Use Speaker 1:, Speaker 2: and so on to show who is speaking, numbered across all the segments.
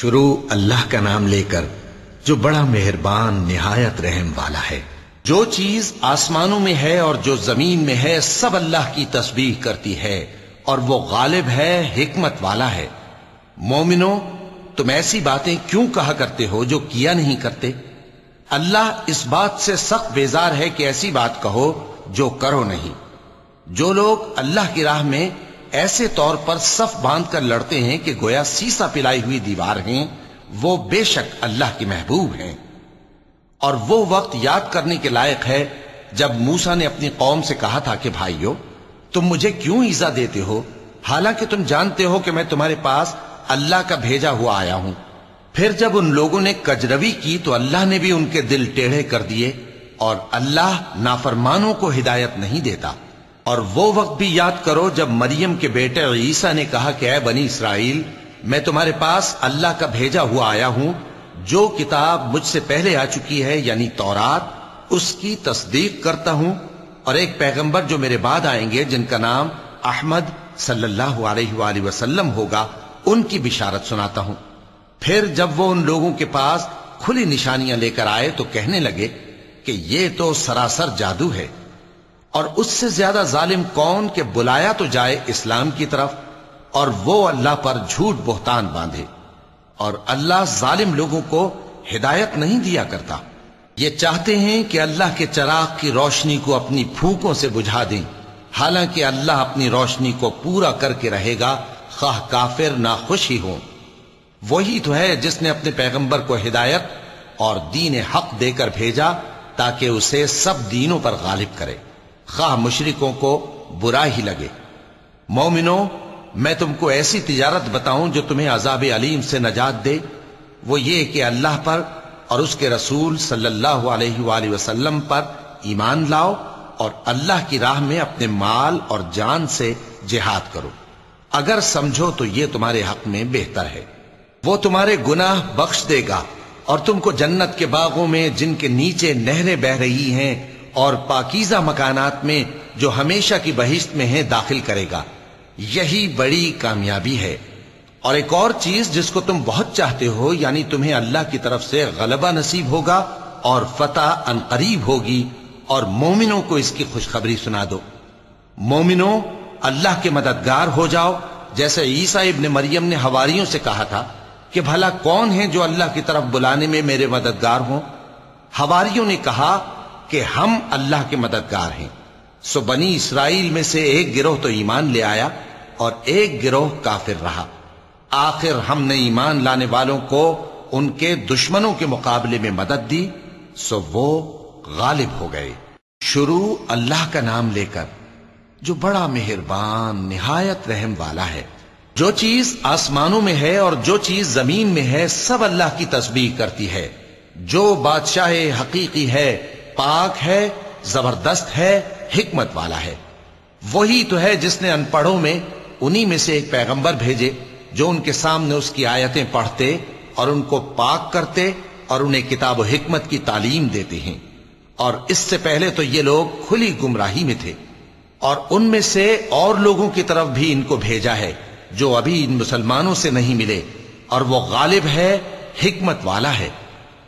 Speaker 1: शुरू अल्लाह का नाम लेकर जो बड़ा मेहरबान, निहायत रहम वाला है। जो चीज़ आसमानों में है और जो ज़मीन में है, सब अल्लाह की तस्बीह करती है और वो गालिब है, हिकमत वाला है। मोमिनो, तुम ऐसी बातें क्यों कहा करते हो जो किया नहीं करते? अल्लाह इस बात से सख्त बेजार है कि ऐसी बात कहो जो करो नहीं। जो लोग अल्लाह की राह में ऐसे तौर पर सफ बाँध कर लड़ते हैं कि गोया सीसा पिलाई हुई दीवार हैं, वो बेशक अल्लाह की महबूब हैं। और वो वक्त याद करने के लायक है जब मूसा ने अपनी कौम से कहा था कि, भाइयों, तुम मुझे क्यों ईजा देते हो? हालाँकि तुम जानते हो कि मैं तुम्हारे पास अल्लाह का भेजा हुआ आया हूँ। फिर जब उन लोगों ने कजरवी की तो अल्लाह ने भी उनके दिल टेढ़े कर दिए और अल्लाह नाफरमानों को हिदायत नहीं देता। और वो वक्त भी याद करो जब मरियम के बेटे ईसा ने कहा कि बनी इसराइल, मैं तुम्हारे पास अल्लाह का भेजा हुआ आया हूँ। जो किताब मुझसे पहले आ चुकी है, यानी तौरात, उसकी तस्दीक करता हूँ। और एक पैगंबर जो मेरे बाद आएँगे, जिनका नाम अहमद सल्लल्लाहु अलैहि वसल्लम होगा, उनकी बिशारत सुनाता हूँ। फिर जब वो उन लोगों के पास खुली निशानियाँ लेकर आए तो कहने लगे कि, ये तो सरासर जादू है। और उससे ज़्यादा जालिम कौन के बुलाया तो जाए इस्लाम की तरफ़, और वो अल्लाह पर झूठ बोहतान बांधे। और अल्लाह जालिम लोगों को हिदायत नहीं दिया करता। ये चाहते हैं कि अल्लाह के चराग की रोशनी को अपनी फूकों से बुझा दें। हालाँकि अल्लाह अपनी रोशनी को पूरा करके रहेगा खाह काफिर ना खुश ही हो। वही तो है जिसने अपने पैगंबर को हिदायत और दीन हक देकर भेजा, ताकि उसे सब दीनों पर गालिब करे। खाह मुशरिकों को बुरा ही लगे। मोमिनो, मैं तुमको ऐसी तिजारत बताऊँ जो तुम्हें अजाब अलीम से नजात दे। वो ये कि अल्लाह पर और उसके रसूल सल्लल्लाहु पर ईमान लाओ और अल्लाह की राह में अपने माल और जान से जिहाद करो। अगर समझो तो ये तुम्हारे हक में बेहतर है। वो तुम्हारे गुनाह बख्श देगा और तुमको जन्नत के बागों में जिनके नीचे नहरें बह रही हैं और पाकिजा मकानात में जो हमेशा की बहिश्त में है दाखिल करेगा। यही बड़ी कामयाबी है। और एक और चीज़ जिसको तुम बहुत चाहते हो, यानी तुम्हें अल्लाह की तरफ़ से गलबा नसीब होगा और फतह अनकरीब होगी, और मोमिनों को इसकी खुशखबरी सुना दो। मोमिनो, अल्लाह के मददगार हो जाओ, जैसे ईसा इब्न मरियम ने हवारियों से कहा था कि, भला कौन है जो अल्लाह की तरफ़ बुलाने में मेरे मददगार हो? हवारियों ने कहा कि हम अल्लाह के मददगार हैं। सो बनी इसराइल में से एक गिरोह तो ईमान ले आया और एक गिरोह काफिर रहा। आखिर हमने ईमान लाने वालों को उनके दुश्मनों के मुकाबले में मदद दी, सो वो गालिब हो गए। शुरू अल्लाह का नाम लेकर, जो बड़ा मेहरबान, निहायत रहम वाला है। जो चीज़ आसमानों में है और जो चीज़ ज़मीन में है, सब अल्लाह की तस्बीह करती है। जो बादशाह हकीकी है पाक है, ज़बरदस्त है, हिकमत वाला है। वही तो है जिसने अनपढ़ों में उन्हीं में से एक पैगंबर भेजे, जो उनके सामने उसकी आयतें पढ़ते और उनको पाक करते और उन्हें किताब हिकमत की तालीम देते हैं। और इससे पहले तो ये लोग खुली गुमराही में थे। और उनमें से और लोगों की तरफ़ भी इनको भेजा है, जो अभी इन मुसलमानों से नहीं मिले। और वो गालिब है, हिकमत वाला है।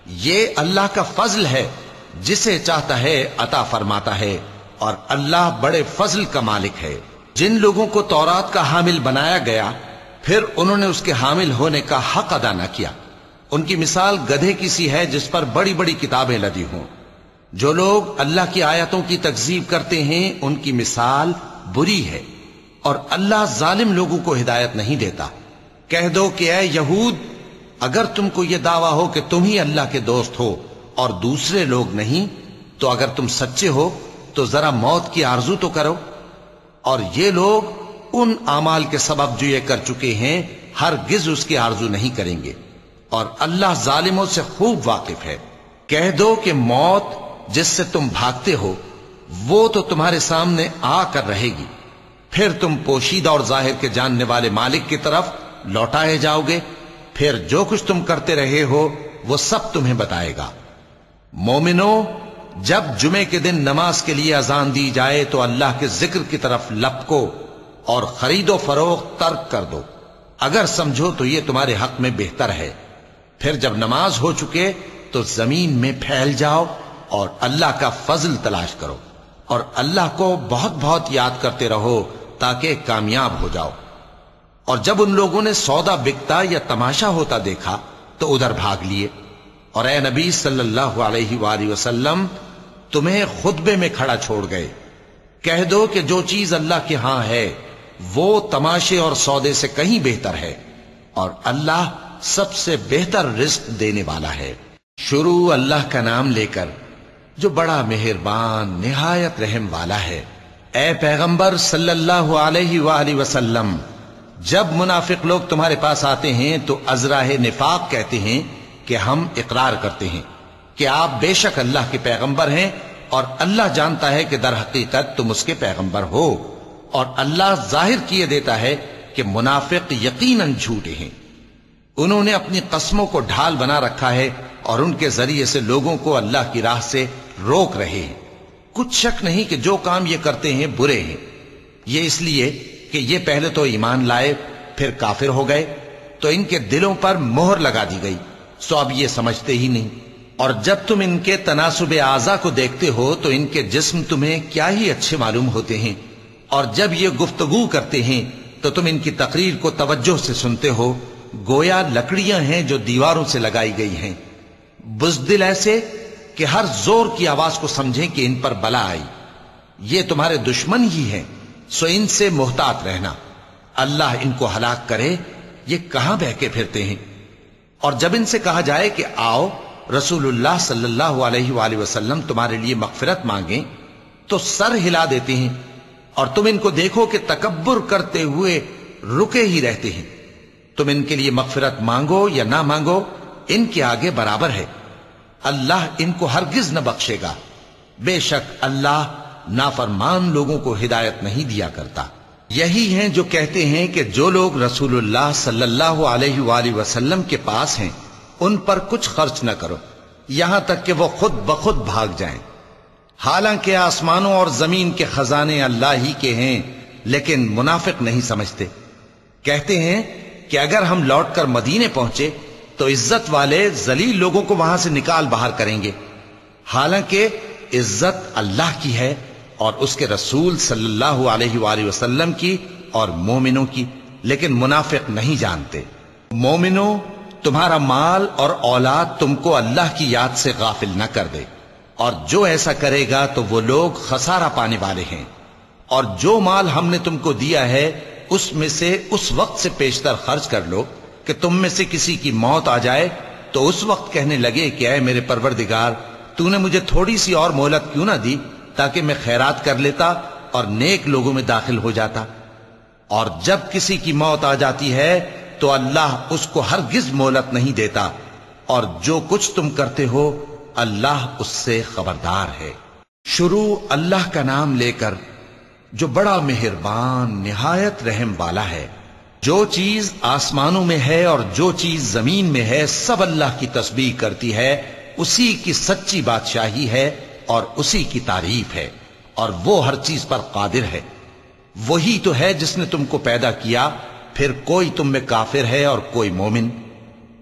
Speaker 1: ये अल्लाह का फजल है जिसे चाहता है अता फरमाता है और अल्लाह बड़े फजल का मालिक है। जिन लोगों को तौरात का हामिल बनाया गया, फिर उन्होंने उसके हामिल होने का हक अदा न किया। उनकी मिसाल गधे की सी है जिस पर बड़ी बड़ी किताबें लदी हों। जो लोग अल्लाह की आयतों की तकजीब करते हैं, उनकी मिसाल बुरी है और अल्लाह जालिम लोगों को हिदायत नहीं देता। कह दो कि अय यहूद, अगर तुमको यह दावा हो कि तुम ही अल्लाह के दोस्त हो और दूसरे लोग नहीं तो अगर तुम सच्चे हो तो जरा मौत की आरज़ू तो करो। और ये लोग उन अमाल के सबब जो ये कर चुके हैं हर गिज उसकी आरज़ू नहीं करेंगे। और अल्लाह जालिमों से खूब वाकिफ है। कह दो कि मौत जिससे तुम भागते हो, वो तो तुम्हारे सामने आकर रहेगी। फिर तुम पोशीदा और ज़ाहिर के जानने वाले मालिक की तरफ़ लौटाए जाओगे। फिर जो कुछ तुम करते रहे हो, वो सब तुम्हें बताएगा। मोमिनो, जब जुमे के दिन नमाज़ के लिए अजान दी जाए तो अल्लाह के ज़िक्र की तरफ़ लपको और खरीदो फरोख तर्क कर दो। अगर समझो तो ये तुम्हारे हक में बेहतर है। फिर जब नमाज़ हो चुके तो ज़मीन में फैल जाओ और अल्लाह का फजल तलाश करो। और अल्लाह को बहुत बहुत याद करते रहो, ताकि कामयाब हो जाओ। और जब उन लोगों ने सौदा बिकता या तमाशा होता देखा तो उधर भाग लिए। और ए नबी सल्लल्लाहु अलैहि वसल्लम, तुम्हें खुतबे में खड़ा छोड़ गए। कह दो कि जो चीज़ अल्लाह के यहाँ है, वो तमाशे और सौदे से कहीं बेहतर है और अल्लाह सबसे बेहतर रिस्क देने वाला है। शुरू अल्लाह का नाम लेकर, जो बड़ा मेहरबान, निहायत रहम वाला है, ए पैगंबर सल्लल्लाहु अलैहि वसल्लम, जब मुनाफिक लोग तुम्हारे पास आते हैं तो अजराह निफाक कहते हैं कि हम इकरार करते हैं कि आप बेशक अल्लाह के पैगंबर हैं और अल्लाह जानता है कि दर हकीकत तुम उसके पैगंबर हो और अल्लाह ज़ाहिर किए देता है कि मुनाफिक यकीनन झूठे हैं। उन्होंने अपनी कस्मों को ढाल बना रखा है और उनके ज़रिए से लोगों को अल्लाह की राह से रोक रहे हैं। कुछ शक नहीं कि जो काम ये करते हैं बुरे हैं। ये इसलिए कि ये पहले तो ईमान लाए, फिर काफिर हो गए तो इनके दिलों पर मोहर लगा दी गई। सो अब ये समझते ही नहीं। और जब तुम इनके तनासुब आजा को देखते हो तो इनके जिस्म तुम्हें क्या ही अच्छे मालूम होते हैं। और जब ये गुफ्तगु करते हैं तो तुम इनकी तकरीर को तवज्जो से सुनते हो। गोया लकड़ियाँ हैं जो दीवारों से लगाई गई हैं। बुजदिल ऐसे कि हर ज़ोर की आवाज़ को समझें कि इन पर बला आई। ये तुम्हारे दुश्मन ही हैं, सो इनसे मोहतात रहना। अल्लाह इनको हलाक करे, ये कहाँ बहके फिरते हैं? और जब इनसे कहा जाए कि आओ, रसूलुल्लाह सल्लल्लाहु अलैहि वसल्लम तुम्हारे लिए मगफिरत मांगे तो सर हिला देते हैं और तुम इनको देखो कि तकबर करते हुए रुके ही रहते हैं। तुम इनके लिए मगफिरत मांगो या ना मांगो, इनके आगे बराबर है। अल्लाह इनको हरगिज न बख्शेगा। बेशक अल्लाह नाफरमान लोगों को हिदायत नहीं दिया करता। यही हैं जो कहते हैं कि जो लोग रसूलुल्लाह सल्लल्लाहु अलैहि वसल्लम के पास हैं, उन पर कुछ खर्च न करो। यहाँ तक कि वो खुद ब खुद भाग जाएँ। हालाँकि आसमानों और ज़मीन के खजाने अल्लाह ही के हैं, लेकिन मुनाफिक नहीं समझते। कहते हैं कि अगर हम लौटकर मदीने पहुँचे तो इज़्ज़त वाले जलील लोगों को वहाँ से निकाल बाहर करेंगे। हालाँकि इज़्ज़त अल्लाह की है और उसके रसूल सल्लल्लाहु अलैहि वसल्लम की और मोमिनों की। लेकिन मुनाफिक नहीं जानते। मोमिनो, तुम्हारा माल और औलाद तुमको अल्लाह की याद से गाफिल न कर दे। और जो ऐसा करेगा तो वो लोग खसारा पाने वाले हैं। और जो माल हमने तुमको दिया है, उसमें से उस वक्त से पेशतर खर्च कर लो कि तुम में से किसी की मौत आ जाए तो उस वक्त कहने लगे कि अय मेरे परवरदिगार, तूने मुझे थोड़ी सी और मोहलत क्यों ना दी? ताकि मैं खैरात कर लेता और नेक लोगों में दाखिल हो जाता। और जब किसी की मौत आ जाती है तो अल्लाह उसको हर गिज मोहलत नहीं देता। और जो कुछ तुम करते हो, अल्लाह उससे खबरदार है। शुरू अल्लाह का नाम लेकर जो बड़ा मेहरबान, निहायत रहम वाला है। जो चीज़ आसमानों में है और जो चीज़ ज़मीन में है, सब अल्लाह की तस्बीह करती है। उसी की सच्ची बादशाही है। और उसी की तारीफ़ है, और वो हर चीज़ पर कादिर है। वही तो है जिसने तुमको पैदा किया, फिर कोई तुम में काफिर है और कोई मोमिन।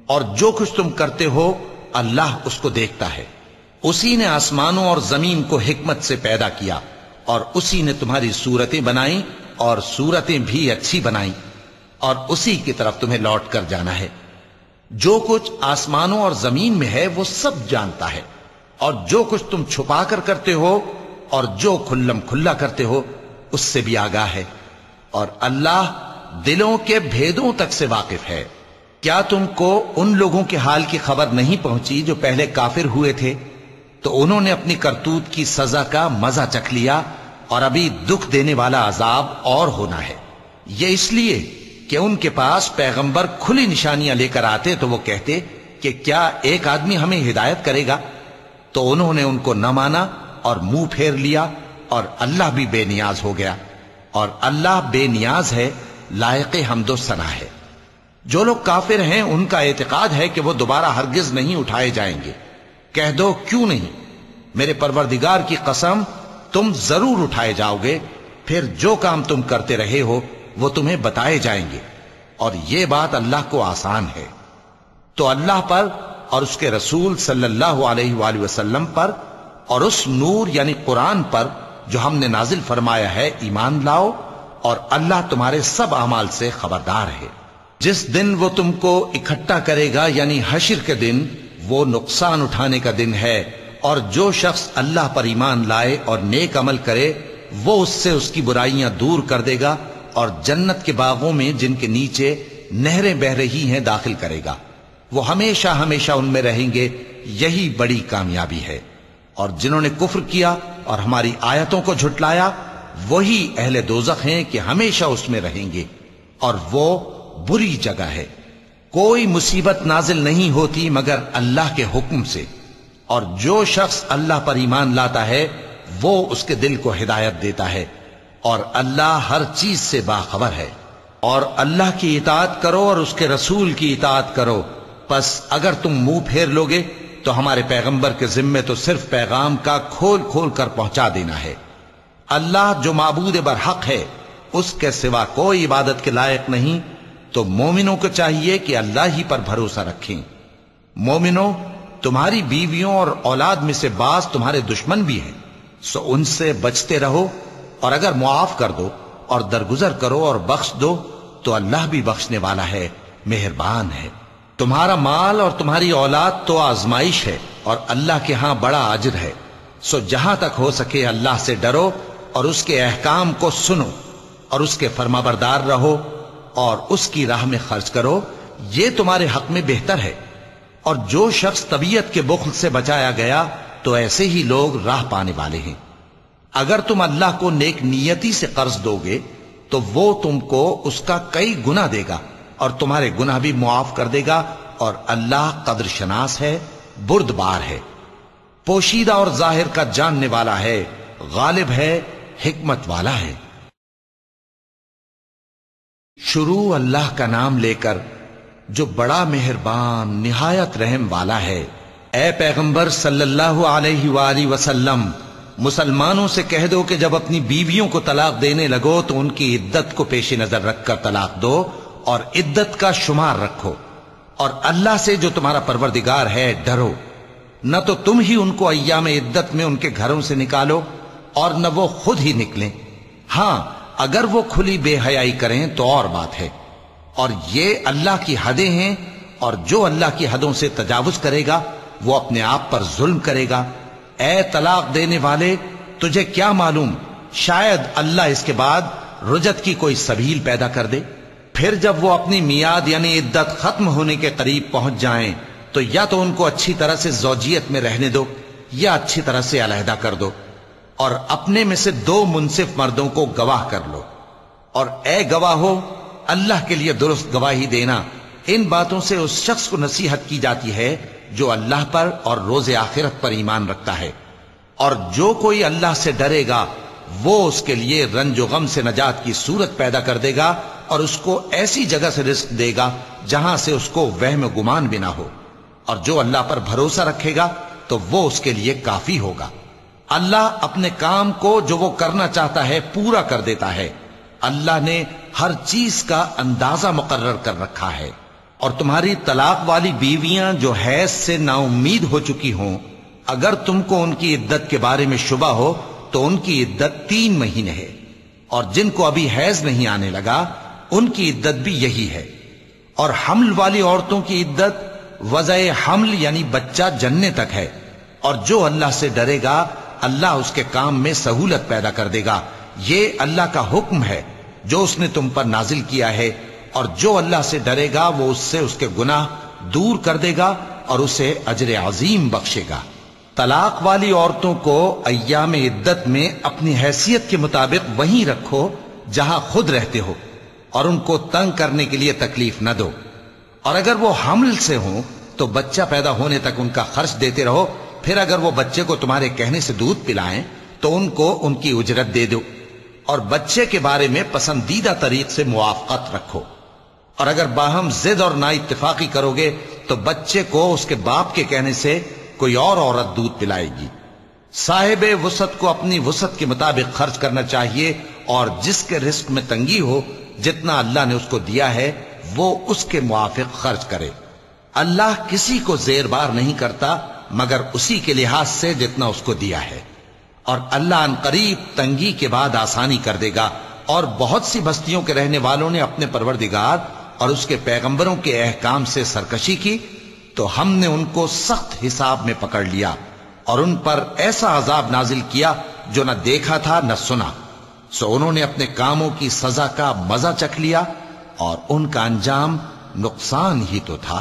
Speaker 1: और जो कुछ तुम करते हो, अल्लाह उसको देखता है। उसी ने आसमानों और ज़मीन को हिकमत से पैदा किया, और उसी ने तुम्हारी सूरतें बनाई, और सूरतें भी अच्छी बनाई, और उसी की तरफ़ तुम्हें लौट कर जाना है। जो कुछ आसमानों और ज़मीन में है, वो सब जानता है। और जो कुछ तुम छुपा कर करते हो और जो खुल्लम खुल्ला करते हो, उससे भी आगाह है। और अल्लाह दिलों के भेदों तक से वाकिफ है। क्या तुमको उन लोगों के हाल की खबर नहीं पहुँची जो पहले काफिर हुए थे? तो उन्होंने अपनी करतूत की सजा का मज़ा चख लिया और अभी दुख देने वाला अजाब और होना है। यह इसलिए कि उनके पास पैगंबर खुली निशानियाँ लेकर आते तो वो कहते कि क्या एक आदमी हमें हिदायत करेगा? तो उन्होंने उनको न माना और मुँह फेर लिया और अल्लाह भी बेनियाज हो गया। और अल्लाह बेनियाज है, लायक हमदो सना है। जो लोग काफिर हैं, उनका एतकाद है कि वो दोबारा हरगिज नहीं उठाए जाएँगे। कह दो, क्यों नहीं? मेरे परवरदिगार की कसम, तुम ज़रूर उठाए जाओगे, फिर जो काम तुम करते रहे हो, वो तुम्हें बताए जाएँगे। और ये बात अल्लाह को आसान है। तो अल्लाह पर और उसके रसूल सल्लल्लाहु अलैहि वसल्लम पर और उस नूर यानी कुरान पर जो हमने नाजिल फरमाया है, ईमान लाओ और अल्लाह तुम्हारे सब अमाल से खबरदार है। जिस दिन वो तुमको इकट्ठा करेगा, यानी हशिर के दिन, वो नुकसान उठाने का दिन है और जो शख्स अल्लाह पर ईमान लाए और नेक अमल करे, वो उससे उसकी बुराइयाँ दूर कर देगा और जन्नत के बागों में जिनके नीचे नहरें बह रही हैं, दाखिल करेगा। वो हमेशा हमेशा उनमें रहेंगे, यही बड़ी कामयाबी है। और जिन्होंने कुफ्र किया और हमारी आयतों को झुटलाया, वही अहले दोजख हैं कि हमेशा उसमें रहेंगे। और वो बुरी जगह है। कोई मुसीबत नाजिल नहीं होती मगर अल्लाह के हुक्म से। और जो शख्स अल्लाह पर ईमान लाता है, वो उसके दिल को हिदायत देता है। और अल्लाह हर चीज़ से बाखबर है। और अल्लाह की इतात करो और उसके रसूल की इतात करो। बस अगर तुम मुँह फेर लोगे तो हमारे पैगंबर के जिम्मे तो सिर्फ़ पैगाम का खोल खोल कर पहुँचा देना है। अल्लाह जो माबूद बरहक है, उसके सिवा कोई इबादत के लायक नहीं। तो मोमिनों को चाहिए कि अल्लाह ही पर भरोसा रखें। मोमिनों, तुम्हारी बीवियों और औलाद में से बास तुम्हारे दुश्मन भी हैं। सो उनसे बचते रहो, और अगर मुआफ कर दो, और दरगुजर करो और बख्श दो तो अल्लाह भी बख्शने वाला है, मेहरबान है। तुम्हारा माल और तुम्हारी औलाद तो आजमाइश है और अल्लाह के यहाँ बड़ा अजर है। सो जहाँ तक हो सके अल्लाह से डरो और उसके अहकाम को सुनो और उसके फर्माबरदार रहो और उसकी राह में खर्च करो। ये तुम्हारे हक में बेहतर है। और जो शख्स तबीयत के बुखल से बचाया गया तो ऐसे ही लोग राह पाने वाले हैं। अगर तुम अल्लाह को नेक नियति से कर्ज दोगे तो वो तुमको उसका कई गुना देगा। और तुम्हारे गुना भी मुआफ कर देगा और अल्लाह कदर शनास है, बुर्दबार है। पोशीदा और ज़ाहिर का जानने वाला है, गालिब है, हिकमत वाला है। शुरू अल्लाह का नाम लेकर जो बड़ा मेहरबान, निहायत रहम वाला है, ए पैगंबर सल्लल्लाहु अलैहि वसल्लम, मुसलमानों से कह दो कि जब अपनी बीवियों को तलाक देने लगो तो उनकी इद्दत को पेश नज़र रखकर तलाक दो और इद्दत का शुमार रखो। और अल्लाह से जो तुम्हारा परवरदिगार है, डरो। न तो तुम ही उनको अय्याम इद्दत में उनके घरों से निकालो, और न वो खुद ही निकले। हाँ, अगर वो खुली बेहयाई करें तो और बात है। और ये अल्लाह की हदें हैं, और जो अल्लाह की हदों से तजावुज करेगा, वो अपने आप पर जुल्म करेगा। ए तलाक देने वाले, तुझे क्या मालूम? शायद अल्लाह इसके बाद रुजत की कोई सबील पैदा कर दे। फिर जब वो अपनी मियाद यानी इद्दत खत्म होने के करीब पहुँच जाएँ तो या तो उनको अच्छी तरह से जौजियत में रहने दो, या अच्छी तरह से अलहदा कर दो, और अपने में से दो मुनसिफ मर्दों को गवाह कर लो। और ए गवाह हो अल्लाह के लिए दुरुस्त गवाही देना, इन बातों से उस शख्स को नसीहत की जाती है, जो अल्लाह पर और रोज़े आखिरत पर ईमान रखता है। और जो कोई अल्लाह से डरेगा, वो उसके लिए रंजो गम से नजात की सूरत पैदा कर देगा और उसको ऐसी जगह से रिस्क देगा जहाँ से उसको वहम गुमान भी ना हो। और जो अल्लाह पर भरोसा रखेगा तो वो उसके लिए काफ़ी होगा। अल्लाह अपने काम को जो वो करना चाहता है, पूरा कर देता है। अल्लाह ने हर चीज़ का अंदाज़ा मुकर्र कर रखा है। और तुम्हारी तलाक वाली बीवियाँ जो हैज़ से नाउमीद हो चुकी हों, अगर तुमको उनकी इद्दत के बारे में शुबा हो तो उनकी इद्दत तीन महीने है। और जिनको अभी हैज़ नहीं आने लगा उनकी इद्दत भी यही है। और हमल वाली औरतों की इद्दत वजह हमल यानी बच्चा जनने तक है। और जो अल्लाह से डरेगा, अल्लाह उसके काम में सहूलत पैदा कर देगा। ये अल्लाह का हुक्म है, जो उसने तुम पर नाजिल किया है। और जो अल्लाह से डरेगा, वो उससे उसके गुनाह दूर कर देगा और उसे अजर अजीम बख्शेगा। तलाक वाली औरतों को अयाम इद्दत में अपनी हैसियत के मुताबिक वहीं रखो, जहाँ खुद रहते हो। और उनको तंग करने के लिए तकलीफ़ न दो। और अगर वो हमल से हो तो बच्चा पैदा होने तक उनका खर्च देते रहो। फिर अगर वो बच्चे को तुम्हारे कहने से दूध पिलाएँ तो उनको उनकी उजरत दे दो। और बच्चे के बारे में पसंदीदा तरीक से मुआफत रखो। और अगर बाहम जिद और ना इतफाकी करोगे तो बच्चे को उसके बाप के कहने से कोई और औरत दूध पिलाएगी। साहेब वसत को अपनी वसत के मुताबिक खर्च करना चाहिए, और जिसके रिस्क में तंगी हो जितना अल्लाह ने उसको दिया है, वो उसके मुआफिक खर्च करे। अल्लाह किसी को जेरबार नहीं करता, मगर उसी के लिहाज से जितना उसको दिया है। और अल्लाह करीब तंगी के बाद आसानी कर देगा, और बहुत सी बस्तियों के रहने वालों ने अपने परवरदिगार और उसके पैगंबरों के अहकाम से सरकशी की तो हमने उनको सख्त हिसाब में पकड़ लिया, और उन पर ऐसा अजाब नाजिल किया, जो न देखा था, न सुना। सो उन्होंने अपने कामों की सजा का मज़ा चख लिया और उनका अंजाम नुकसान ही तो था।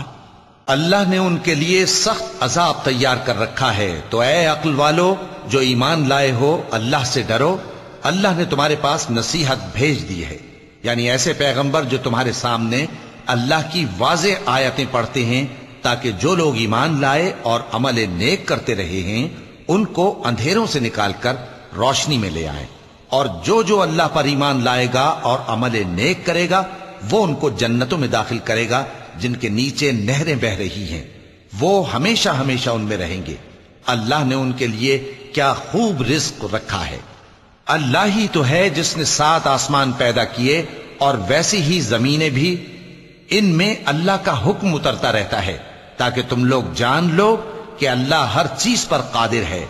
Speaker 1: अल्लाह ने उनके लिए सख्त अजाब तैयार कर रखा है। तो ए अक्ल वालो, जो ईमान लाए हो, अल्लाह से डरो। अल्लाह ने तुम्हारे पास नसीहत भेज दी है। यानी ऐसे पैगंबर जो तुम्हारे सामने अल्लाह की वाज आयतें पढ़ते हैं, ताकि जो लोग ईमान लाए और अमल नेक करते रहे हैं, उनको अंधेरों से निकालकर रोशनी में ले आए। और जो जो अल्लाह पर ईमान लाएगा और अमल नेक करेगा, वो उनको जन्नतों में दाखिल करेगा, जिनके नीचे नहरें बह रही हैं। वो हमेशा हमेशा उनमें रहेंगे। अल्लाह ने उनके लिए क्या खूब रिस्क रखा है। अल्लाह ही तो है जिसने सात आसमान पैदा किए, और वैसी ही जमीनें भी। इनमें अल्लाह का हुक्म उतरता रहता है, ताकि तुम लोग जान लो कि अल्लाह हर चीज़ पर कादिर है।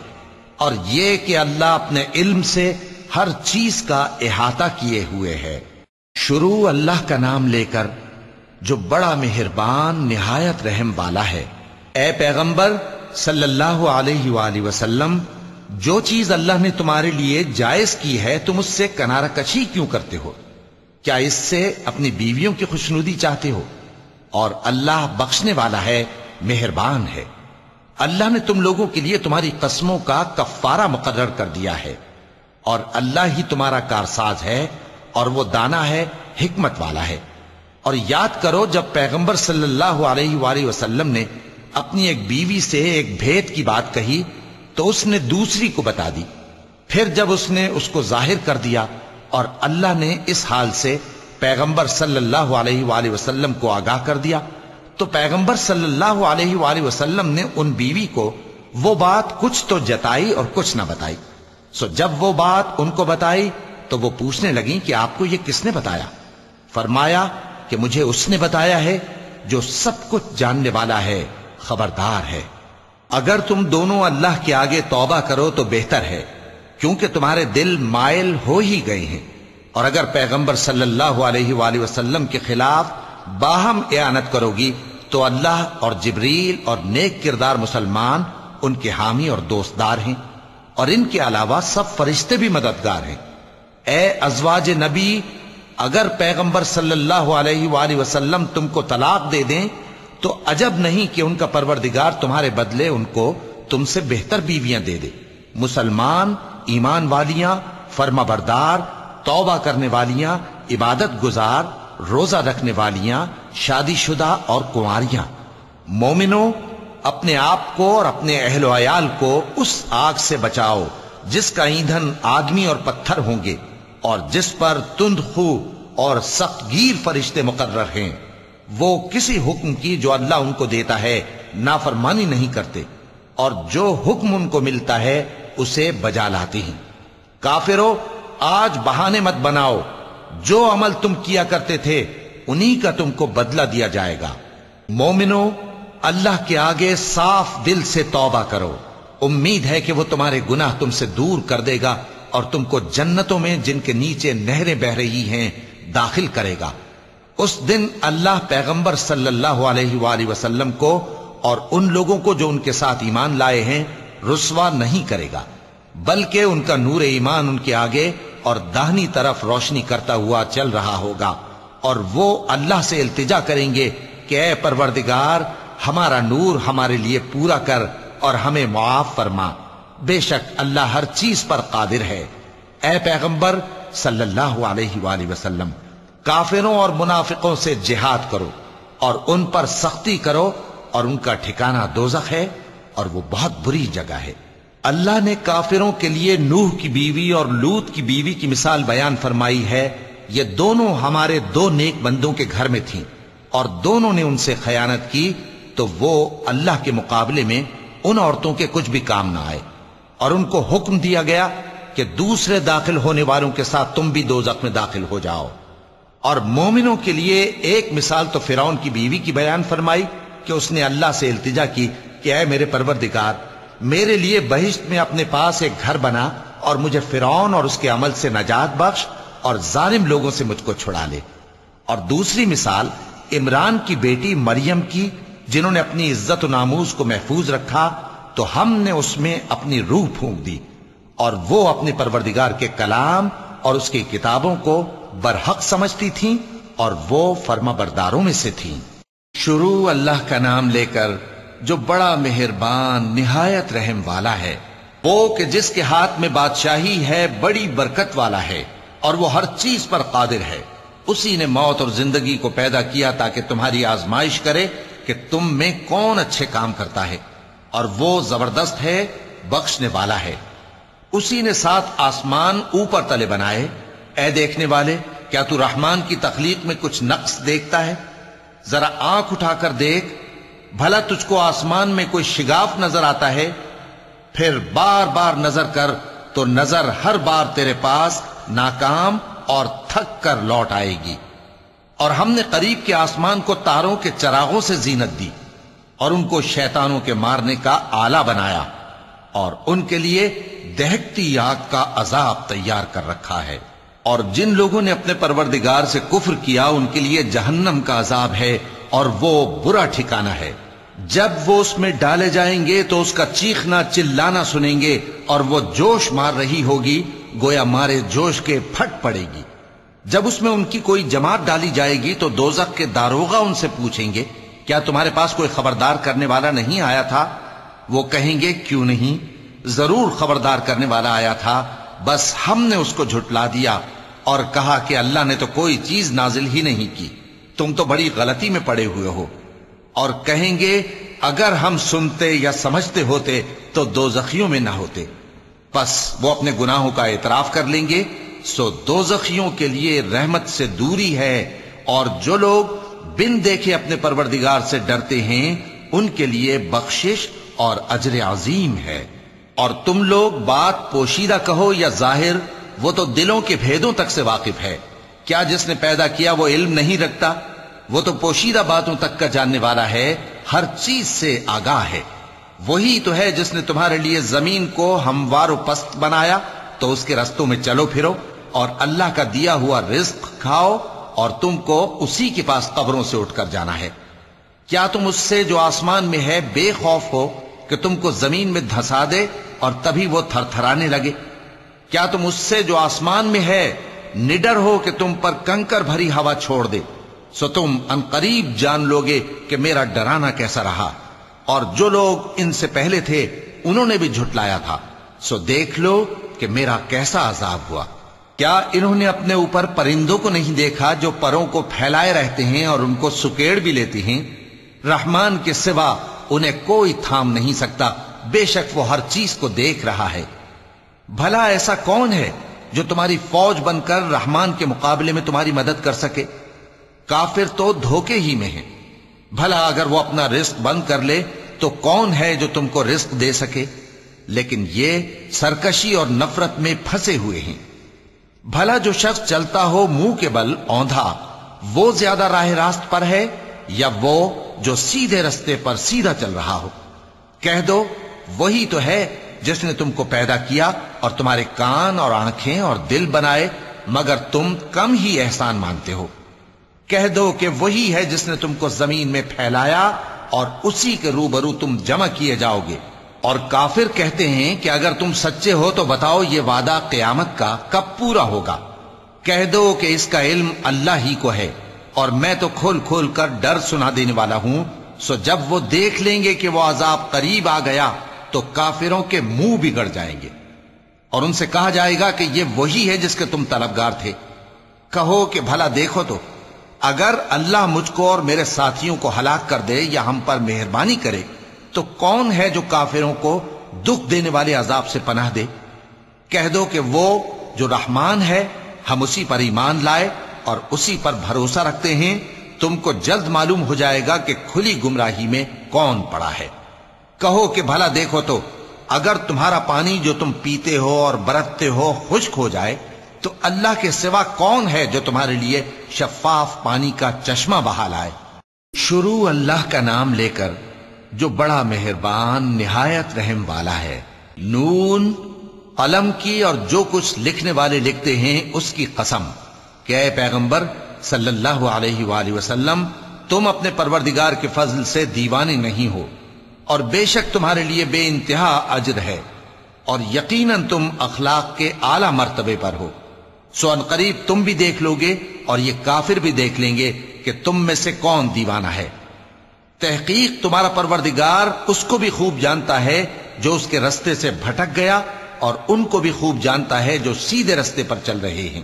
Speaker 1: और ये कि अल्लाह अपने इल्म से हर चीज़ का इहाता किए हुए है। शुरू अल्लाह का नाम लेकर जो बड़ा मेहरबान, निहायत रहम वाला है। ए पैगंबर, सल्लल्लाहु अलैहि वसल्लम, जो चीज़ अल्लाह ने तुम्हारे लिए जायज़ की है, तुम उससे कनारा कशी क्यों करते हो? क्या इससे अपनी बीवियों की खुशनुदी चाहते हो? और अल्लाह बख्शने वाला है, मेहरबान है। अल्लाह ने तुम लोगों के लिए तुम्हारी कस्मों का कफारा मुकर्र कर दिया है। और अल्लाह ही तुम्हारा कारसाज है और वो दाना है, हिकमत वाला है। और याद करो जब पैगंबर सल्लल्लाहु अलैहि वसल्लम ने अपनी एक बीवी से एक भेद की बात कही तो उसने दूसरी को बता दी। फिर जब उसने उसको ज़ाहिर कर दिया और अल्लाह ने इस हाल से पैगंबर सल्लल्लाहु अलैहि वसल्लम को आगाह कर दिया तो पैगंबर सल्लल्लाहु अलैहि वसल्लम ने उन बीवी को वो बात कुछ तो जताई और कुछ ना बताई। सो जब वो बात उनको बताई तो वो पूछने लगी कि आपको ये किसने बताया? फरमाया कि मुझे उसने बताया है, जो सब कुछ जानने वाला है, खबरदार है। अगर तुम दोनों अल्लाह के आगे तौबा करो तो बेहतर है, क्योंकि तुम्हारे दिल मायल हो ही गए हैं। और अगर पैगंबर सल्लल्लाहु अलैहि वसल्लम के खिलाफ बाहम एनत करोगी तो अल्लाह और जिब्रील और नेक किरदार मुसलमान उनके हामी और दोस्तदार हैं। और इनके अलावा सब फरिश्ते भी मददगार हैं। ए अजवाज नबी, अगर पैगंबर सल्लल्लाहु अलैहि वसल्लम तुमको तलाक दे दें तो अजब नहीं कि उनका परवरदिगार तुम्हारे बदले उनको तुमसे बेहतर बीवियाँ दे दे। मुसलमान ईमान वालियाँ फर्मा तौबा करने वालियाँ, इबादत गुजार, रोजा रखने वालियाँ, शादीशुदा और कुंवरियाँ। मोमिनो अपने आप को और अपने अहल को उस आग से बचाओ, जिसका ईंधन आदमी और पत्थर होंगे, और जिस पर तुंद खू और सख्तगीर फरिश्ते मुकर्र हैं। वो किसी हुक्म की जो अल्लाह उनको देता है, नाफरमानी नहीं करते, और जो हुक्म उनको मिलता है, उसे बजा लाते हैं। काफिरो, आज बहाने मत बनाओ। जो अमल तुम किया करते थे, उन्हीं का तुमको बदला दिया जाएगा। मोमिनो अल्लाह के आगे साफ़ दिल से तौबा करो। उम्मीद है कि वो तुम्हारे गुनाह तुमसे दूर कर देगा और तुमको जन्नतों में जिनके नीचे नहरें बह रही हैं, दाखिल करेगा। उस दिन अल्लाह पैगंबर सल्लल्लाहु अलैहि वसल्लम को और उन लोगों को जो उनके साथ ईमान लाए हैं, रुसवा नहीं करेगा, बल्कि उनका नूर ईमान उनके आगे और दाहनी तरफ़ रोशनी करता हुआ चल रहा होगा। और वो अल्लाह से इल्तिजा करेंगे कि परवरदिगार हमारा नूर हमारे लिए पूरा कर और हमें मुआफ फरमा। बेशक अल्लाह हर चीज़ पर कादिर है। ए पैगंबर, सल्लल्लाहु अलैहि वसल्लम, काफिरों और मुनाफिकों से जिहाद करो और उन पर सख्ती करो और उनका ठिकाना दोजख है और वो बहुत बुरी जगह है। अल्लाह ने काफिरों के लिए नूह की बीवी और लूत की बीवी की मिसाल बयान फरमाई है, ये दोनों हमारे दो नेक बंदों के घर में थीं और दोनों ने उनसे खयानत की तो वो अल्लाह के मुकाबले में उन औरतों के कुछ भी काम ना आए। और उनको हुक्म दिया गया कि दूसरे दाखिल होने वालों के साथ तुम भी दो में दाखिल हो जाओ। और मोमिनों के लिए एक मिसाल तो फिरौन की बीवी की बयान फरमाई कि उसने अल्लाह से इल्तिजा की कि, ऐ मेरे परवरदिगार, मेरे लिए बहिश्त में अपने पास एक घर बना और मुझे फिरौन और उसके अमल से नजात बख्श और जालिम लोगों से मुझको छुड़ा ले। और दूसरी मिसाल, इमरान की बेटी मरियम की जिन्होंने अपनी इज़्ज़त नामूज को महफूज रखा तो हमने उसमें अपनी रूह फूंक दी और वो अपने परवरदिगार के कलाम और उसकी किताबों को बरहक समझती थीं और वो फर्मा बरदारों में से थीं। शुरू अल्लाह का नाम लेकर जो बड़ा मेहरबान, निहायत रहम वाला है, वो कि जिसके हाथ में बादशाही है, बड़ी बरकत वाला है और वो हर चीज़ पर कादिर है। उसी ने मौत और ज़िंदगी को पैदा किया ताकि तुम्हारी आजमाइश करे कि तुम में कौन अच्छे काम करता है और वो ज़बरदस्त है, बख्शने वाला है। उसी ने सात आसमान ऊपर तले बनाए। ए देखने वाले, क्या तू रहमान की तखलीक में कुछ नक्स देखता है? जरा आँख उठाकर देख। भला तुझको आसमान में कोई शिगाफ नज़र आता है? फिर बार बार नज़र कर तो नज़र हर बार तेरे पास नाकाम और थक कर लौट आएगी। और हमने करीब के आसमान को तारों के चरागों से जीनत दी और उनको शैतानों के मारने का आला बनाया और उनके लिए दहकती आग का अजाब तैयार कर रखा है। और जिन लोगों ने अपने परवरदिगार से कुफर किया, उनके लिए जहन्नम का अजाब है और वो बुरा ठिकाना है। जब वो उसमें डाले जाएँगे तो उसका चीखना चिल्लाना सुनेंगे और वो जोश मार रही होगी, गोया मारे जोश के फट पड़ेगी। जब उसमें उनकी कोई जमात डाली जाएगी तो दोजक के दारोगा उनसे पूछेंगे, क्या तुम्हारे पास कोई खबरदार करने वाला नहीं आया था? वो कहेंगे, क्यों नहीं? ज़रूर खबरदार करने वाला आया था। बस हमने उसको झुटला दिया और कहा कि अल्लाह ने तो कोई चीज़ नाजिल ही नहीं की। तुम तो बड़ी गलती में पड़े हुए हो। और कहेंगे, अगर हम सुनते या समझते होते तो दो जखियों में ना होते। बस वो अपने गुनाहों का एतराफ कर लेंगे सो दो जखियों के लिए रहमत से दूरी है, और जो लोग बिन देखे अपने परवरदिगार से डरते हैं, उनके लिए बख्शिश और अजर अजीम है। और तुम लोग बात पोशीदा कहो या ज़ाहिर, वो तो दिलों के भेदों तक से वाकिफ है। क्या जिसने पैदा किया वो इल्म नहीं रखता? वो तो पोशीदा बातों तक का जानने वाला है, हर चीज़ से आगाह है। वही तो है जिसने तुम्हारे लिए ज़मीन को हमवार पस्त बनाया तो उसके रस्तों में चलो फिरो और अल्लाह का दिया हुआ रिस्क खाओ और तुमको उसी के पास कब्रों से उठकर जाना है। क्या तुम उससे जो आसमान में है बेखौफ हो कि तुमको ज़मीन में धंसा दे और तभी वो थरथराने लगे? क्या तुम उससे जो आसमान में है निडर हो कि तुम पर कंकर भरी हवा छोड़ दे? सो तुम अनकरीब जान लोगे कि मेरा डराना कैसा रहा। और जो लोग इनसे पहले थे, उन्होंने भी झुटलाया था। सो देख लो कि मेरा कैसा अजाब हुआ। क्या इन्होंने अपने ऊपर परिंदों को नहीं देखा जो परों को फैलाए रहते हैं और उनको सुकेड़ भी लेती हैं? रहमान के सिवा उन्हें कोई थाम नहीं सकता। बेशक वो हर चीज़ को देख रहा है। भला ऐसा कौन है जो तुम्हारी फौज बनकर रहमान के मुकाबले में तुम्हारी मदद कर सके? काफिर तो धोखे ही में है। भला अगर वो अपना रिस्क बंद कर ले तो कौन है जो तुमको रिस्क दे सके? लेकिन ये सरकशी और नफरत में फंसे हुए हैं। भला जो शख्स चलता हो मुँह के बल औंधा, वो ज़्यादा राह रास्त पर है या वो जो सीधे रस्ते पर सीधा चल रहा हो? कह दो, वही तो है जिसने तुमको पैदा किया और तुम्हारे कान और आँखें और दिल बनाए, मगर तुम कम ही एहसान मानते हो। कह दो कि वही है जिसने तुमको ज़मीन में फैलाया और उसी के रूबरू तुम जमा किए जाओगे। और काफिर कहते हैं कि अगर तुम सच्चे हो तो बताओ ये वादा क्यामत का कब पूरा होगा। कह दो कि इसका इल्म अल्लाह ही को है और मैं तो खोल खोल कर डर सुना देने वाला हूँ। सो जब वो देख लेंगे कि वो अजाब करीब आ गया तो काफिरों के मुँह बिगड़ जाएँगे। और उनसे कहा जाएगा कि ये वही है जिसके तुम तलबगार थे। कहो कि भला देखो तो अगर अल्लाह मुझको और मेरे साथियों को हलाक कर दे या हम पर मेहरबानी करे तो कौन है जो काफिरों को दुख देने वाले अजाब से पनाह दे? कह दो कि वो जो रहमान है, हम उसी पर ईमान लाए और उसी पर भरोसा रखते हैं। तुमको जल्द मालूम हो जाएगा कि खुली गुमराही में कौन पड़ा है। कहो कि भला देखो तो अगर तुम्हारा पानी जो तुम पीते हो और बरतते हो खुश्क हो जाए तो अल्लाह के सिवा कौन है जो तुम्हारे लिए शफाफ पानी का चश्मा बहा लाए? शुरू अल्लाह का नाम लेकर जो बड़ा मेहरबान, निहायत रहम वाला है। नून, कलम की और जो कुछ लिखने वाले लिखते हैं, उसकी कसम। क्या पैगंबर, सल्लल्लाहु अलैहि वसल्लम, तुम अपने परवरदिगार के फजल से दीवाने नहीं हो, और बेशक तुम्हारे लिए बे इंतहा अजर है, और यकीनन तुम अखलाक के आला मर्तबे पर हो। सो करीब तुम भी देख लोगे, और ये काफिर भी देख लेंगे कि तुम में से कौन दीवाना है। तहकीक तुम्हारा परवरदिगार उसको भी खूब जानता है जो उसके रस्ते से भटक गया और उनको भी खूब जानता है जो सीधे रस्ते पर चल रहे हैं।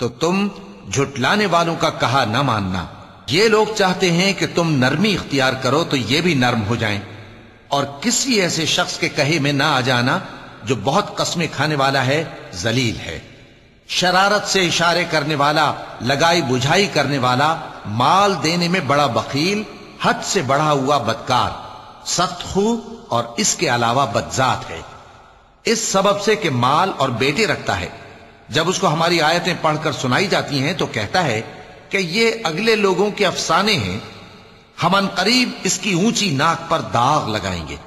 Speaker 1: तो तुम झुटलाने वालों का कहा न मानना। ये लोग चाहते हैं कि तुम नरमी इख्तियार करो तो ये भी नर्म हो जाएँ। और किसी ऐसे शख्स के कहे में ना आ जाना जो बहुत कस्में खाने वाला है, जलील है। शरारत से इशारे करने वाला लगाई बुझाई करने वाला, माल देने में बड़ा बकील हद से बढ़ा हुआ बदकार, सख्त खू और इसके अलावा बदजात है। इस सबब से कि माल और बेटे रखता है। जब उसको हमारी आयतें पढ़कर सुनाई जाती हैं तो कहता है कि ये अगले लोगों के अफसाने हैं। हम अन करीब इसकी ऊँची नाक पर दाग लगाएँगे।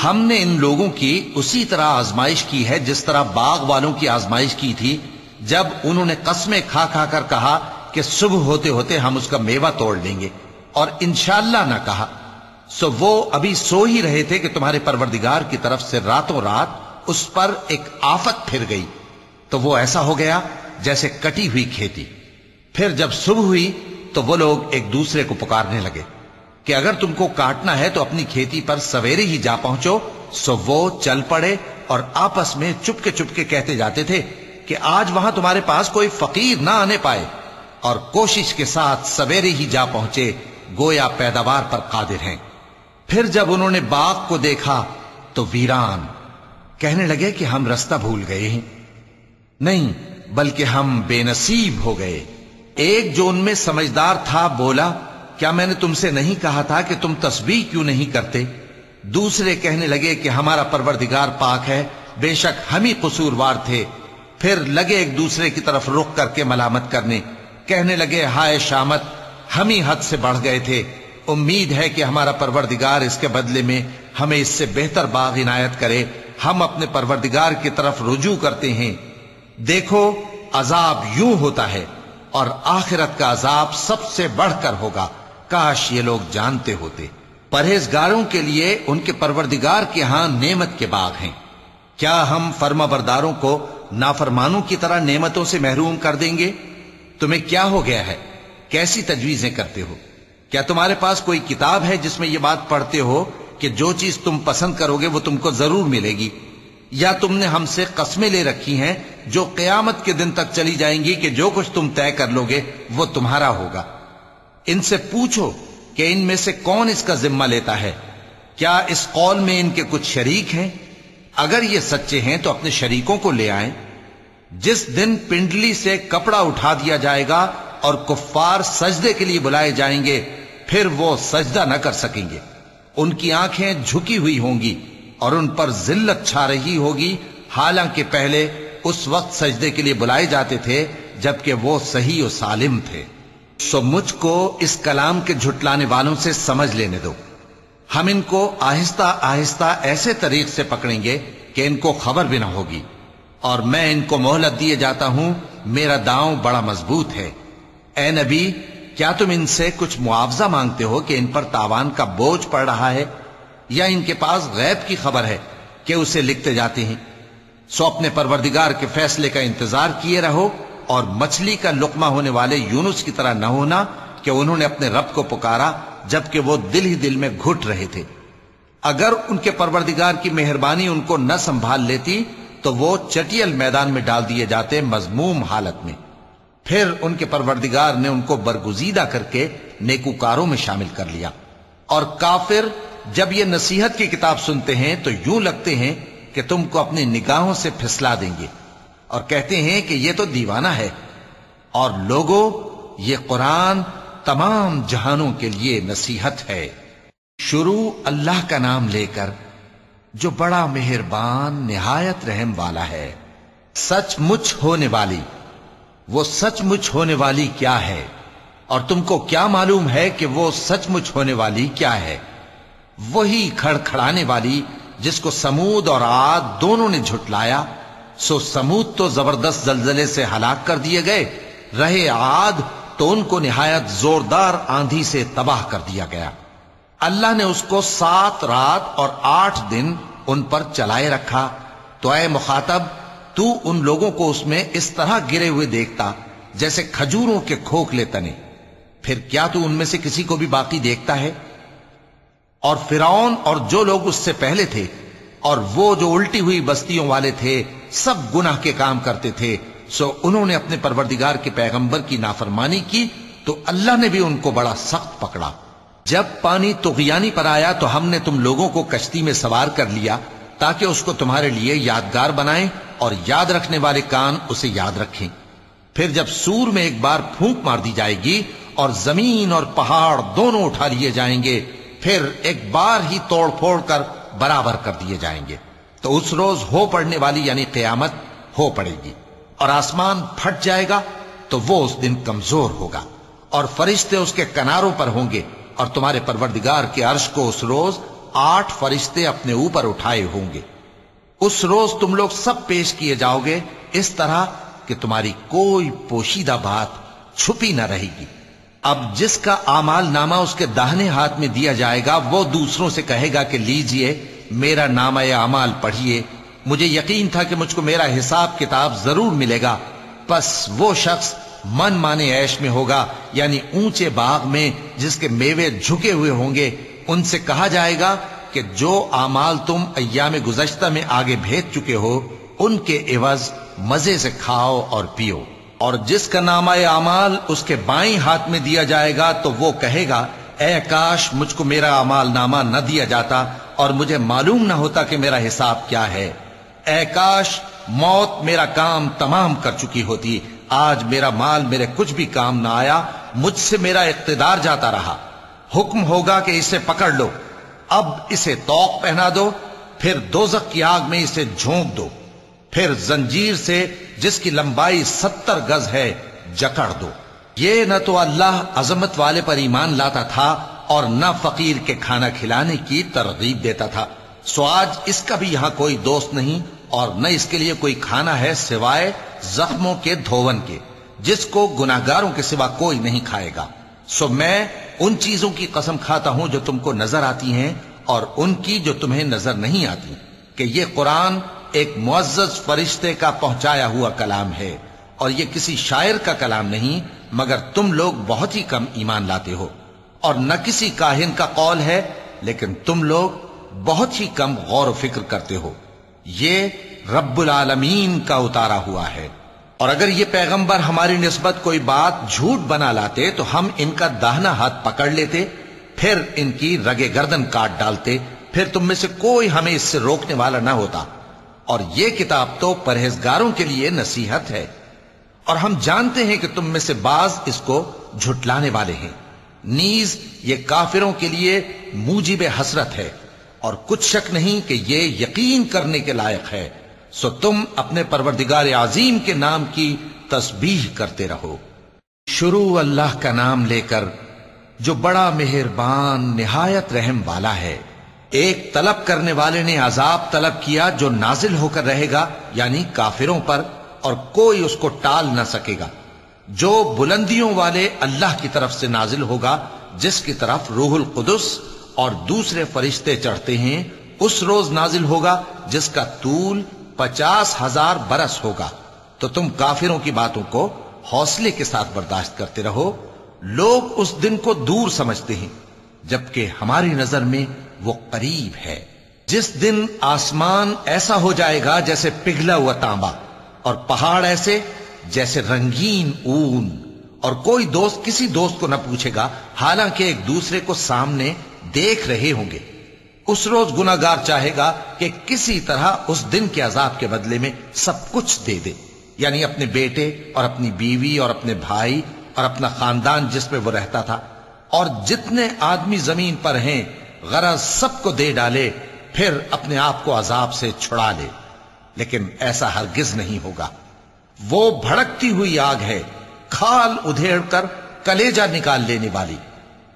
Speaker 1: हमने इन लोगों की उसी तरह आजमाइश की है, जिस तरह बाग वालों की आजमाइश की थी, जब उन्होंने कस्में खा खा कर कहा कि सुबह होते होते हम उसका मेवा तोड़ लेंगे। और इंशाला ना कहा। सो वो अभी सो ही रहे थे कि तुम्हारे परवरदिगार की तरफ़ से रातों रात उस पर एक आफत फिर गई। तो वो ऐसा हो गया जैसे कटी हुई खेती। फिर जब सुबह हुई तो वो लोग एक दूसरे को पुकारने लगे कि अगर तुमको काटना है तो अपनी खेती पर सवेरे ही जा पहुंचो। सो वो चल पड़े और आपस में चुपके चुपके कहते जाते थे कि आज वहाँ तुम्हारे पास कोई फकीर ना आने पाए और कोशिश के साथ सवेरे ही जा पहुँचे गोया पैदावार पर कादिर हैं। फिर जब उन्होंने बाग को देखा तो वीरान कहने लगे कि हम रास्ता भूल गए हैं। नहीं, बल्कि हम बेनसीब हो गए। एक जो उनमें समझदार था, बोला, क्या मैंने तुमसे नहीं कहा था कि तुम तस्वीर क्यों नहीं करते? दूसरे कहने लगे कि हमारा परवरदिगार पाक है, बेशक हम ही कसूरवार थे। फिर लगे एक दूसरे की तरफ़ रुख करके मलामत करने। कहने लगे, हाय शामत हम ही हद से बढ़ गए थे। उम्मीद है कि हमारा परवरदिगार इसके बदले में हमें इससे बेहतर बाग इनायत करे। हम अपने परवरदिगार की तरफ़ रुजू करते हैं। देखो, अजाब यूँ होता है और आखिरत का अजाब सबसे बढ़कर होगा। काश ये लोग जानते होते। परहेजगारों के लिए उनके परवरदिगार के यहाँ नेमत के बाग हैं। क्या हम फर्मा बरदारों को नाफरमानों की तरह नेमतों से महरूम कर देंगे? तुम्हें क्या हो गया है? कैसी तजवीजें करते हो? क्या तुम्हारे पास कोई किताब है जिसमें यह बात पढ़ते हो कि जो चीज़ तुम पसंद करोगे वो तुमको ज़रूर मिलेगी? या तुमने हमसे कस्में ले रखी हैं जो कयामत के दिन तक चली जाएँगी कि जो कुछ तुम तय कर लोगे वो तुम्हारा होगा? इनसे पूछो कि इनमें से कौन इसका जिम्मा लेता है। क्या इस कौल में इनके कुछ शरीक हैं? अगर ये सच्चे हैं तो अपने शरीकों को ले आए। जिस दिन पिंडली से कपड़ा उठा दिया जाएगा और कुफ्फार सजदे के लिए बुलाए जाएँगे, फिर वो सजदा न कर सकेंगे। उनकी आँखें झुकी हुई होंगी और उन पर जिल्लत छा रही होगी। हालाँकि पहले उस वक्त सजदे के लिए बुलाए जाते थे, जबकि वो सही और सालिम थे। सो मुझको इस कलाम के झुटलाने वालों से समझ लेने दो। हम इनको आहिस्ता आहिस्ता ऐसे तरीक से पकड़ेंगे कि इनको खबर भी ना होगी। और मैं इनको मोहलत दिए जाता हूँ, मेरा दांव बड़ा मज़बूत है। ए नबी, क्या तुम इनसे कुछ मुआवजा मांगते हो कि इन पर तावान का बोझ पड़ रहा है, या इनके पास गैब की खबर है कि उसे लिखते जाते हैं? सो अपने परवरदिगार के फैसले का इंतज़ार किए रहो और मछली का लुकमा होने वाले यूनुस की तरह न होना कि उन्होंने अपने रब को पुकारा, जबकि वो दिल ही दिल में घुट रहे थे। अगर उनके परवरदिगार की मेहरबानी उनको न संभाल लेती तो वो चटियल मैदान में डाल दिए जाते मजमूम हालत में। फिर उनके परवरदिगार ने उनको बरगुजीदा करके नेकुकारों में शामिल कर लिया। और काफिर, जब ये नसीहत की किताब सुनते हैं तो यूँ लगते हैं कि तुमको अपनी निगाहों से फिसला देंगे। और कहते हैं कि यह तो दीवाना है। और लोगों, ये कुरान तमाम जहानों के लिए नसीहत है। शुरू अल्लाह का नाम लेकर, जो बड़ा मेहरबान, निहायत रहम वाला है, सचमुच होने वाली। वो सचमुच होने वाली क्या है? और तुमको क्या मालूम है कि वो सचमुच होने वाली क्या है? वही खड़खड़ाने वाली, जिसको समूद और आद दोनों ने झुटलाया, सो समूद तो ज़बरदस्त जलजले से हलाक कर दिए गए, रहे आद तो उनको निहायत जोरदार आंधी से तबाह कर दिया गया। अल्लाह ने उसको सात रात और आठ दिन उन पर चलाए रखा। तो अय मुखातब तू उन लोगों को उसमें इस तरह गिरे हुए देखता, जैसे खजूरों के खोखले तने। फिर क्या तू उनमें से किसी को भी बाकी देखता है? और फिरौन और जो लोग उससे पहले थे, और वो जो उल्टी हुई बस्तियों वाले थे, सब गुनाह के काम करते थे। सो उन्होंने अपने परवरदिगार के पैगंबर की नाफरमानी की तो अल्लाह ने भी उनको बड़ा सख्त पकड़ा। जब पानी तुगयानी पर आया तो हमने तुम लोगों को कश्ती में सवार कर लिया ताकि उसको तुम्हारे लिए यादगार बनाएँ और याद रखने वाले कान उसे याद रखें। फिर जब सूर में एक बार फूंक मार दी जाएगी और ज़मीन और पहाड़ दोनों उठा लिए जाएँगे, फिर एक बार ही तोड़ फोड़ कर बराबर कर दिए जाएँगे। तो उस रोज हो पड़ने वाली यानी कयामत हो पड़ेगी और आसमान फट जाएगा तो वो उस दिन कमज़ोर होगा और फरिश्ते उसके किनारों पर होंगे और तुम्हारे परवरदिगार के अर्श को उस रोज आठ फरिश्ते अपने ऊपर उठाए होंगे। उस रोज तुम लोग सब पेश किए जाओगे, इस तरह कि तुम्हारी कोई पोशीदा बात छुपी न रहेगी। अब जिसका आमाल नामा उसके दाहने हाथ में दिया जाएगा, वो दूसरों से कहेगा कि लीजिए, मेरा नामा अमाल पढ़िए। मुझे यकीन था कि मुझको मेरा हिसाब किताब ज़रूर मिलेगा। बस वो शख्स मन माने ऐश में होगा, यानी ऊँचे बाग में जिसके मेवे झुके हुए होंगे उनसे कहा जाएगा कि जो आमाल तुम अयाम गुजश्ता में आगे भेज चुके हो, उनके एवज मज़े से खाओ और पियो। और जिसका नामा अमाल उसके बाई हाथ में दिया जाएगा तो वो कहेगा, ए काश मुझको मेरा अमाल नामा न दिया जाता, और मुझे मालूम ना होता कि मेरा हिसाब क्या है। ए काश मौत मेरा काम तमाम कर चुकी होती, आज मेरा माल मेरे कुछ भी काम ना आया, मुझसे मेरा इकतदार जाता रहा। हुक्म होगा कि इसे पकड़ लो। अब इसे तोक पहना दो, फिर दोजक की आग में इसे झोंक दो। फिर जंजीर से, जिसकी लंबाई सत्तर गज है, जकड़ दो। ये न तो अल्लाह अजमत वाले पर ईमान लाता था, और न फकीर के खाना खिलाने की तरगीब देता था। सो आज इसका भी यहाँ कोई दोस्त नहीं, और न इसके लिए कोई खाना है सिवाय जख्मों के धोवन के, जिसको गुनागारों के सिवा कोई नहीं खाएगा। सो मैं उन चीज़ों की कसम खाता हूँ जो तुमको नज़र आती हैं और उनकी जो तुम्हें नज़र नहीं आती, कि ये कुरान एक मुआज फरिश्ते का पहुँचाया हुआ कलाम है और यह किसी शायर का कलाम नहीं, मगर तुम लोग बहुत ही कम ईमान लाते हो। और न किसी काहिन का कौल है, लेकिन तुम लोग बहुत ही कम गौर फ़िक्र करते हो। ये रब्बुल आलमीन का उतारा हुआ है। और अगर ये पैगंबर हमारी नस्बत कोई बात झूठ बना लाते तो हम इनका दाहना हाथ पकड़ लेते, फिर इनकी रगे गर्दन काट डालते, फिर तुम में से कोई हमें इससे रोकने वाला ना होता। और ये किताब तो परहेजगारों के लिए नसीहत है। और हम जानते हैं कि तुम में से बाज इसको झुटलाने वाले हैं। नीज ये काफिरों के लिए मूजिब हसरत है। और कुछ शक नहीं कि ये यकीन करने के लायक है। सो तुम अपने परवरदिगार आजीम के नाम की तस्बीह करते रहो। शुरू अल्लाह का नाम लेकर जो बड़ा मेहरबान, निहायत रहम वाला है, एक तलब करने वाले ने अजाब तलब किया जो नाजिल होकर रहेगा, यानी काफिरों पर, और कोई उसको टाल न सकेगा। जो बुलंदियों वाले अल्लाह की तरफ़ से नाजिल होगा, जिसकी तरफ़ रूहुल कुदस और दूसरे फरिश्ते चढ़ते हैं, उस रोज नाजिल होगा जिसका तूल पचास हज़ार बरस होगा। तो तुम काफिरों की बातों को हौसले के साथ बर्दाश्त करते रहो। लोग उस दिन को दूर समझते हैं, जबकि हमारी नज़र में वो करीब है। जिस दिन आसमान ऐसा हो जाएगा जैसे पिघला हुआ तांबा, और पहाड़ ऐसे जैसे रंगीन ऊन, और कोई दोस्त किसी दोस्त को न पूछेगा, हालाँकि एक दूसरे को सामने देख रहे होंगे। उस रोज गुनागार चाहेगा कि किसी तरह उस दिन के अजाब के बदले में सब कुछ दे दे। यानी अपने बेटे और अपनी बीवी और अपने भाई और अपना खानदान जिसमें वो रहता था और जितने आदमी ज़मीन पर हैं, गरज सबको दे डाले, फिर अपने आप को अजाब से छुड़ा ले। लेकिन ऐसा हरगिज नहीं होगा। वो भड़कती हुई आग है, खाल उधेड़ कर कलेजा निकाल लेने वाली।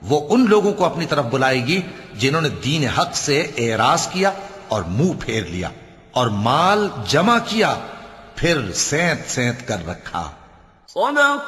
Speaker 1: वो उन लोगों को अपनी तरफ़ बुलाएगी जिन्होंने दीन हक से एराज किया और मुँह फेर लिया और माल जमा किया, फिर सेंत सेंत कर रखा।
Speaker 2: सदक